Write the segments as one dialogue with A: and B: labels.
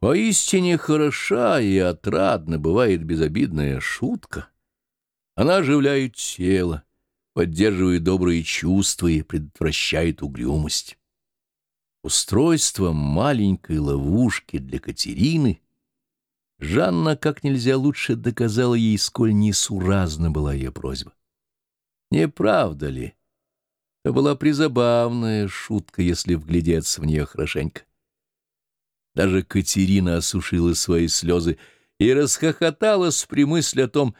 A: Поистине хороша и отрадна бывает безобидная шутка. Она оживляет тело, поддерживает добрые чувства и предотвращает угрюмость. Устройство маленькой ловушки для Катерины Жанна как нельзя лучше доказала ей, сколь несуразна была ее просьба. Не правда ли? Это была призабавная шутка, если вглядеться в нее хорошенько. Даже Катерина осушила свои слезы и расхохоталась при мысли о том,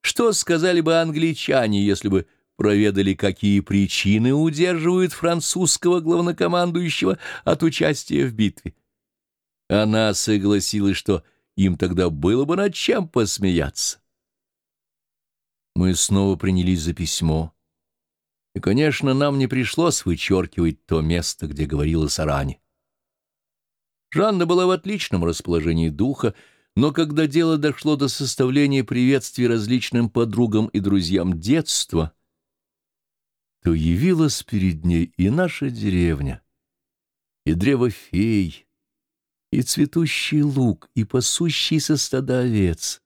A: что сказали бы англичане, если бы проведали, какие причины удерживают французского главнокомандующего от участия в битве. Она согласилась, что им тогда было бы над чем посмеяться. Мы снова принялись за письмо. И, конечно, нам не пришлось вычеркивать то место, где говорилось о ране. Жанна была в отличном расположении духа, но когда дело дошло до составления приветствий различным подругам и друзьям детства, то явилась перед ней и наша деревня, и древо фей, и цветущий луг, и пасущийся стада овец.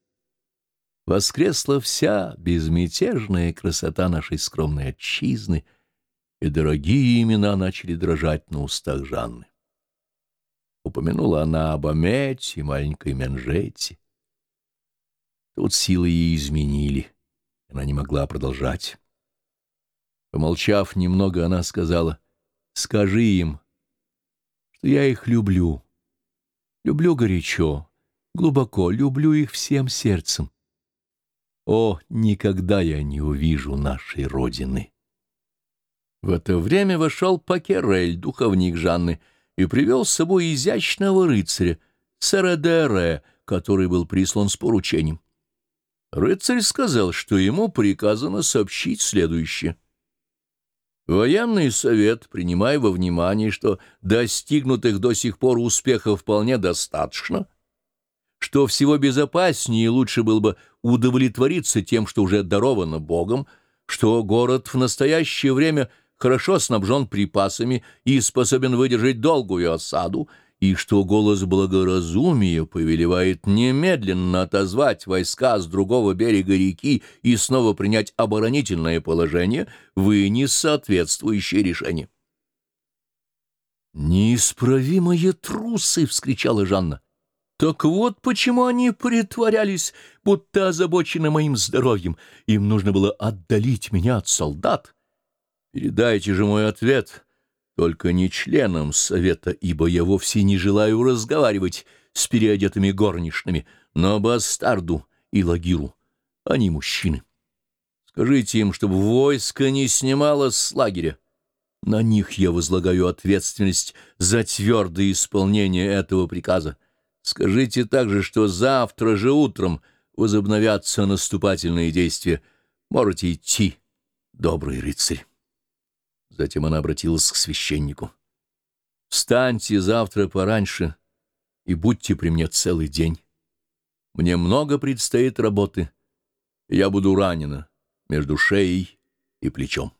A: Воскресла вся безмятежная красота нашей скромной отчизны, и дорогие имена начали дрожать на устах Жанны. Упомянула она об Амете маленькой Менжете. Тут силы ей изменили, она не могла продолжать. Помолчав немного, она сказала, «Скажи им, что я их люблю. Люблю горячо, глубоко, люблю их всем сердцем. О, никогда я не увижу нашей Родины!» В это время вошел Пакерель, духовник Жанны, и привел с собой изящного рыцаря, Сарадере, который был прислан с поручением. Рыцарь сказал, что ему приказано сообщить следующее. Военный совет, принимая во внимание, что достигнутых до сих пор успехов вполне достаточно, что всего безопаснее и лучше было бы удовлетвориться тем, что уже даровано Богом, что город в настоящее время – хорошо снабжен припасами и способен выдержать долгую осаду, и что голос благоразумия повелевает немедленно отозвать войска с другого берега реки и снова принять оборонительное положение, вынес соответствующее решение. «Неисправимые трусы!» — вскричала Жанна. «Так вот почему они притворялись, будто озабочены моим здоровьем. Им нужно было отдалить меня от солдат». Передайте же мой ответ, только не членам совета, ибо я вовсе не желаю разговаривать с переодетыми горничными, но бастарду и лагиру. Они мужчины. Скажите им, чтобы войско не снимало с лагеря. На них я возлагаю ответственность за твердое исполнение этого приказа. Скажите также, что завтра же утром возобновятся наступательные действия. Можете идти, добрый рыцарь. Затем она обратилась к священнику. «Встаньте завтра пораньше и будьте при мне целый день. Мне много предстоит работы, я буду ранена между шеей и плечом».